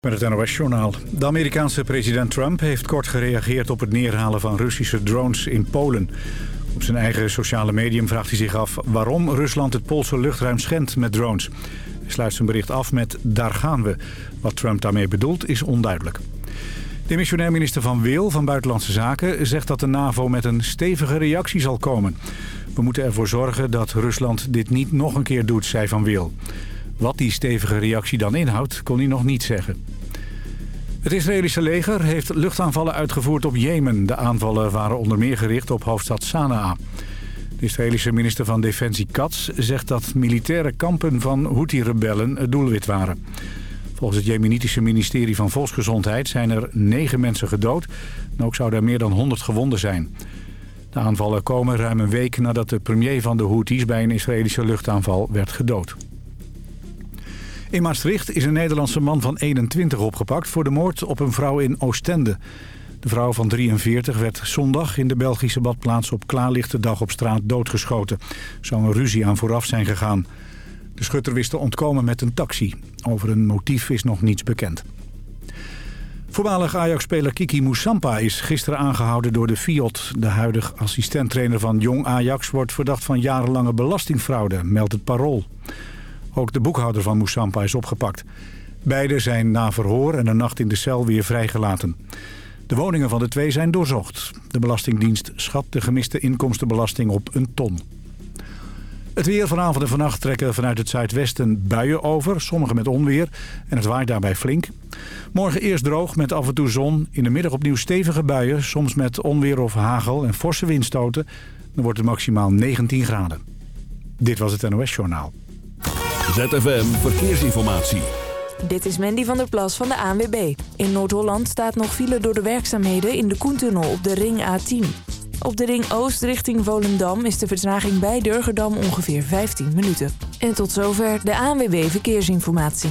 Met het NOS-journaal. De Amerikaanse president Trump heeft kort gereageerd op het neerhalen van Russische drones in Polen. Op zijn eigen sociale medium vraagt hij zich af waarom Rusland het Poolse luchtruim schendt met drones. Hij sluit zijn bericht af met daar gaan we. Wat Trump daarmee bedoelt is onduidelijk. De missionair minister Van Wil van Buitenlandse Zaken zegt dat de NAVO met een stevige reactie zal komen. We moeten ervoor zorgen dat Rusland dit niet nog een keer doet, zei Van Wil. Wat die stevige reactie dan inhoudt, kon hij nog niet zeggen. Het Israëlische leger heeft luchtaanvallen uitgevoerd op Jemen. De aanvallen waren onder meer gericht op hoofdstad Sanaa. De Israëlische minister van Defensie Katz zegt dat militaire kampen van Houthi-rebellen het doelwit waren. Volgens het Jemenitische ministerie van Volksgezondheid zijn er negen mensen gedood... en ook zouden er meer dan 100 gewonden zijn. De aanvallen komen ruim een week nadat de premier van de Houthis... bij een Israëlische luchtaanval werd gedood. In Maastricht is een Nederlandse man van 21 opgepakt... voor de moord op een vrouw in Oostende. De vrouw van 43 werd zondag in de Belgische badplaats... op klaarlichte dag op straat doodgeschoten. Zou een ruzie aan vooraf zijn gegaan. De schutter wist te ontkomen met een taxi. Over een motief is nog niets bekend. Voormalig Ajax-speler Kiki Moussampa is gisteren aangehouden door de FIOD. De huidige assistenttrainer van Jong Ajax wordt verdacht van jarenlange belastingfraude, meldt het Parool. Ook de boekhouder van Moussampa is opgepakt. Beiden zijn na verhoor en een nacht in de cel weer vrijgelaten. De woningen van de twee zijn doorzocht. De Belastingdienst schat de gemiste inkomstenbelasting op een ton. Het weer vanavond en vannacht trekken vanuit het zuidwesten buien over. Sommige met onweer en het waait daarbij flink. Morgen eerst droog met af en toe zon. In de middag opnieuw stevige buien. Soms met onweer of hagel en forse windstoten. Dan wordt het maximaal 19 graden. Dit was het NOS Journaal. ZFM Verkeersinformatie. Dit is Mandy van der Plas van de ANWB. In Noord-Holland staat nog file door de werkzaamheden in de Koentunnel op de ring A10. Op de ring Oost richting Volendam is de vertraging bij Durgerdam ongeveer 15 minuten. En tot zover de ANWB Verkeersinformatie.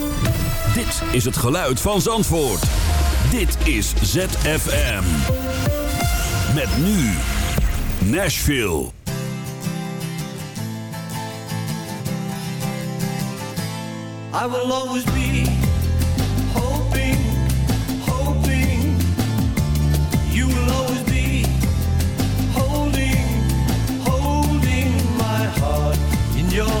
Dit is het geluid van Zandvoort. Dit is ZFM. Met nu Nashville. I will always be hoping, hoping you will always be holding, holding my heart in your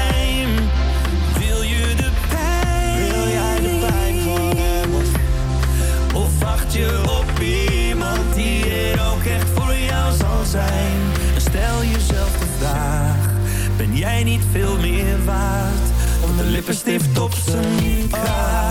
Lippenstift op zijn kraag.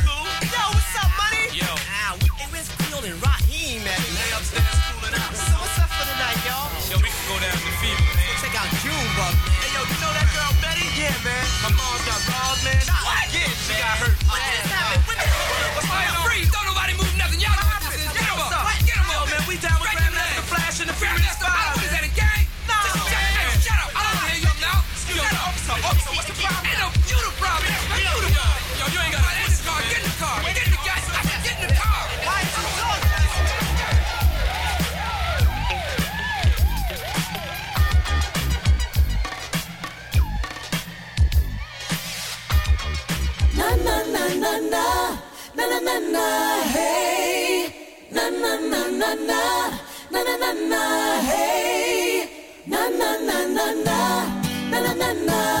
Yo, what's up, money? Yo. Ah, hey, where's Field and Rahiem at? They upstairs cooling out. So what's up for tonight, y'all? Yo, we can go down to Fever, man. Check out Junebug. Hey, yo, you know that girl Betty? Yeah, man. Na na na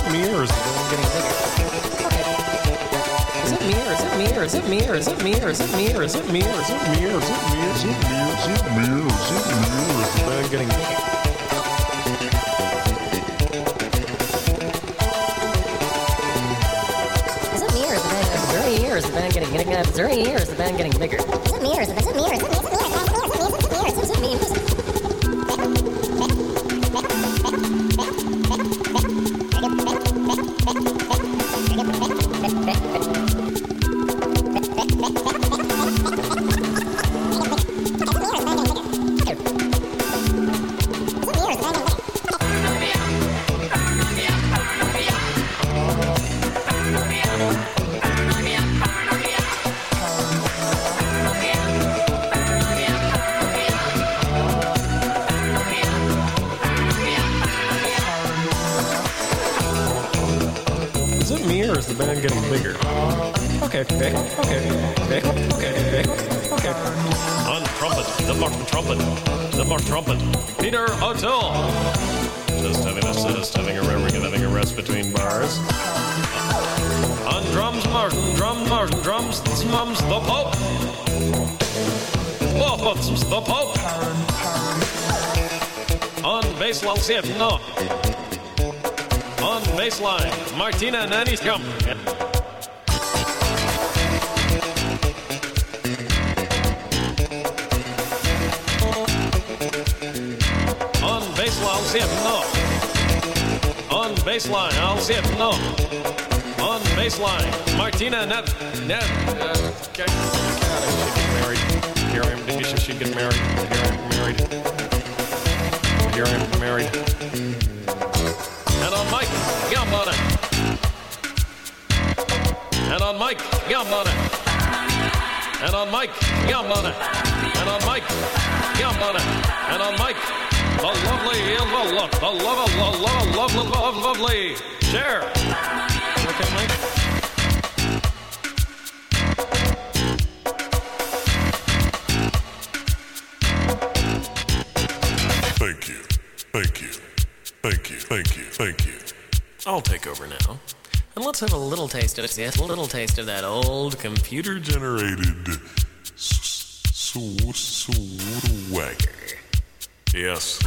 getting? Is there any year? Is the band getting bigger? Is it me or is it, is it me or is it me? Is it me On baseline, Martina Nanny's come. On baseline, I'll see it, no. On baseline, I'll see it, no. On baseline, Martina Net. Net. Uh, okay. Married. Here I am. Married. Here I am married. Am married. And on Mike, it. And on Mike, it. And on Mike, it. And on Mike, it. And on Mike, the lovely, the love, the love, the love, love, love, love, lovely. Share. Okay, Mike. I'll take over now. And let's have a little taste of it. Yes, a little taste of that old computer Generated s- s- swagger. Yes.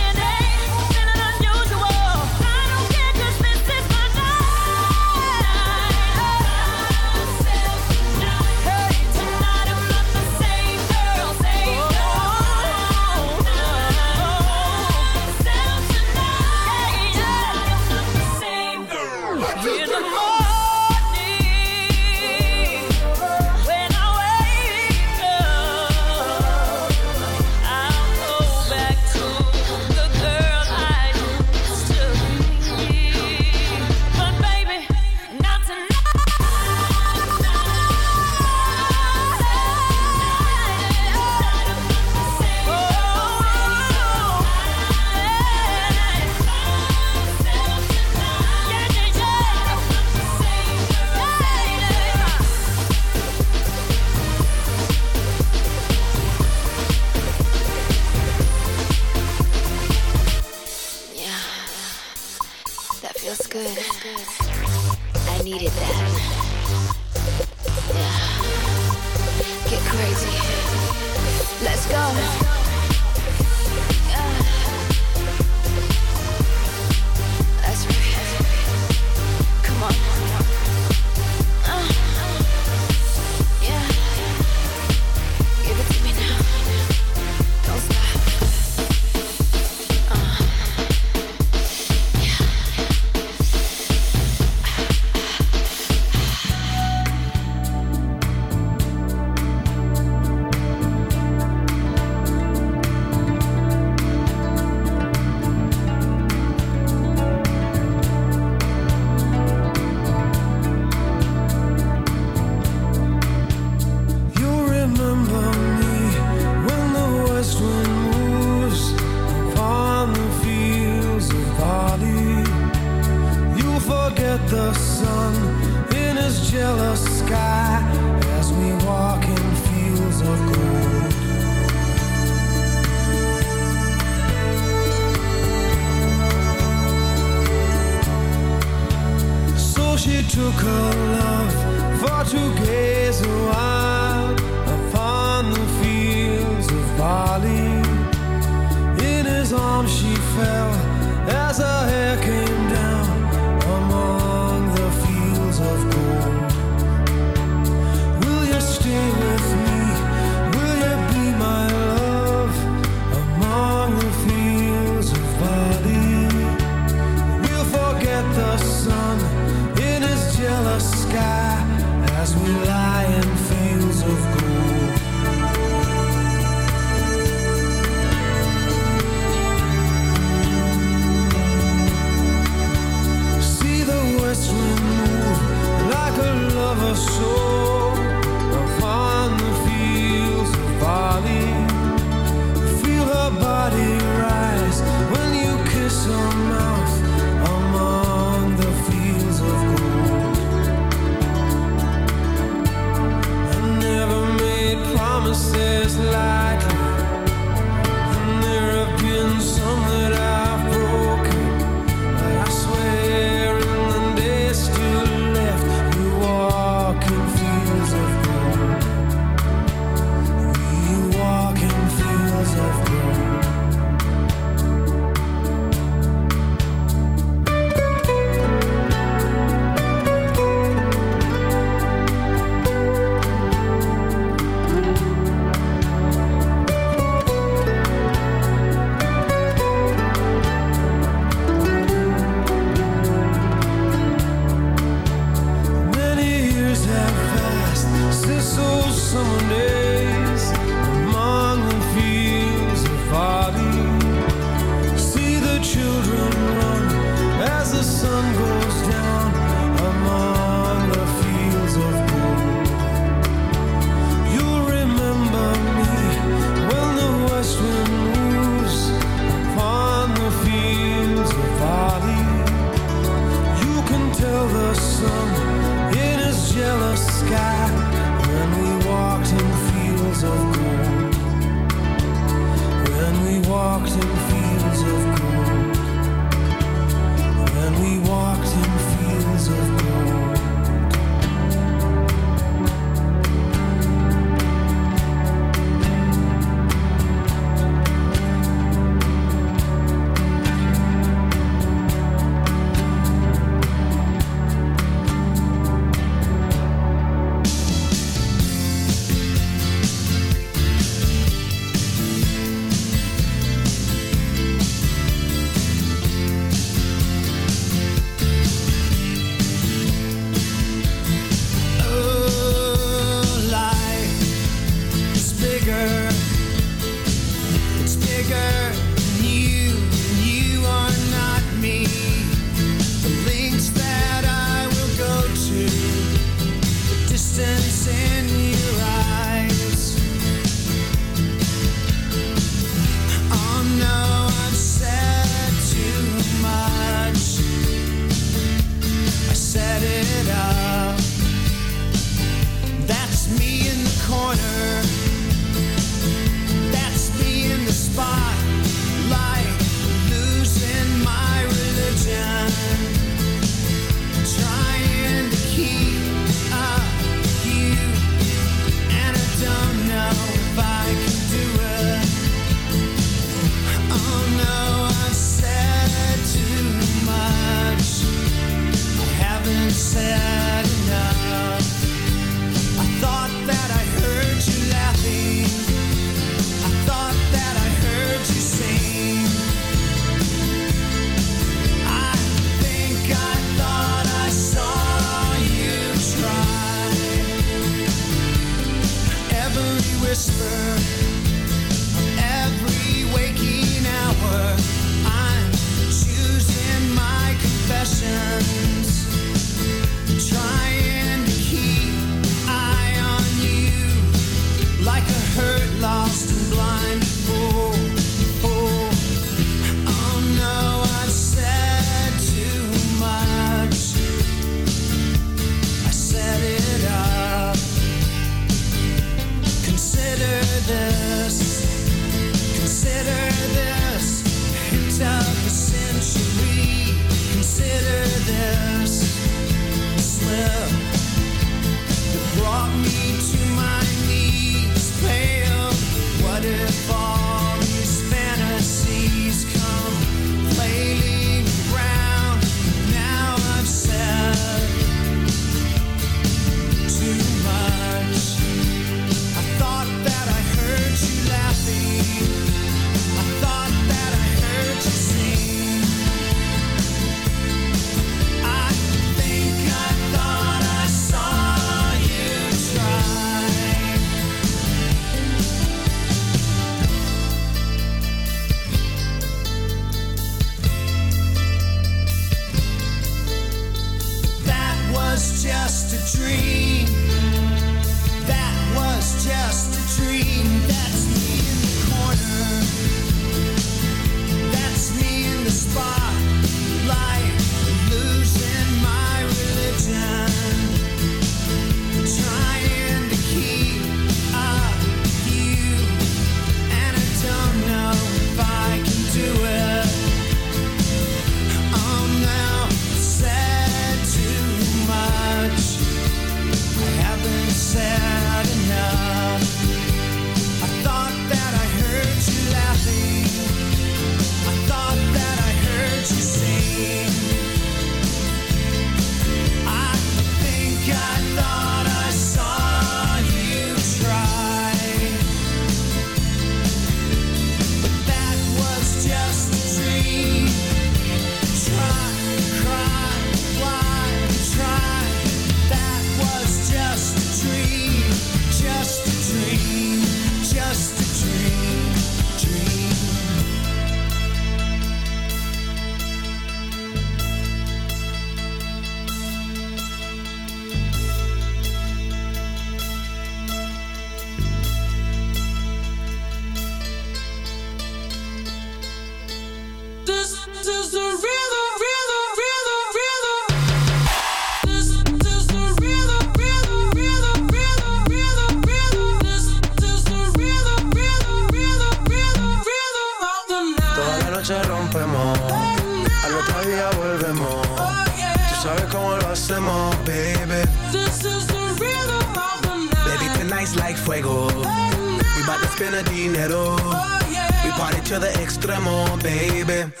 Baby.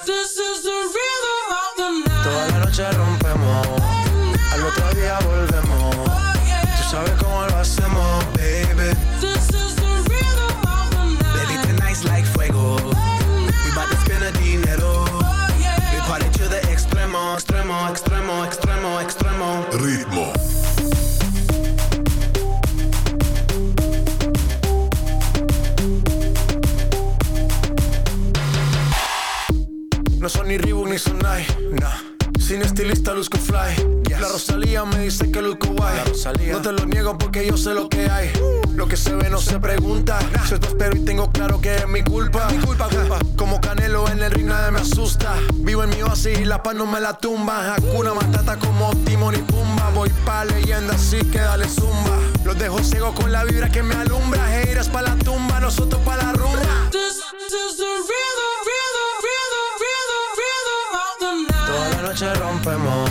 No me la tumba. Hakuna Matata como Timon y Pumba. Voy pa' leyenda así que dale zumba. Los dejo ciego con la vibra que me alumbra. Heiras pa' la tumba, nosotros pa' la rumba. This is the rhythm, rhythm, rhythm, rhythm, rhythm of the night. Toda la noche rompemos,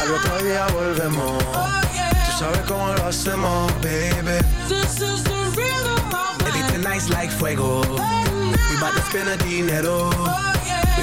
al otro día volvemos. Tú sabes cómo lo hacemos, baby. This is the rhythm of the Baby, tonight's like fuego. We bout to spend a dinero.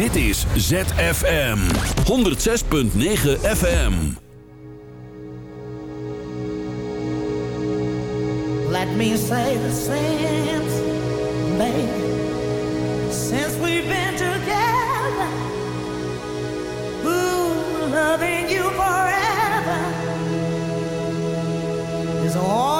Dit is ZFM 106.9 FM. Let me say the since, baby, since we've been together. Ooh, loving you forever is all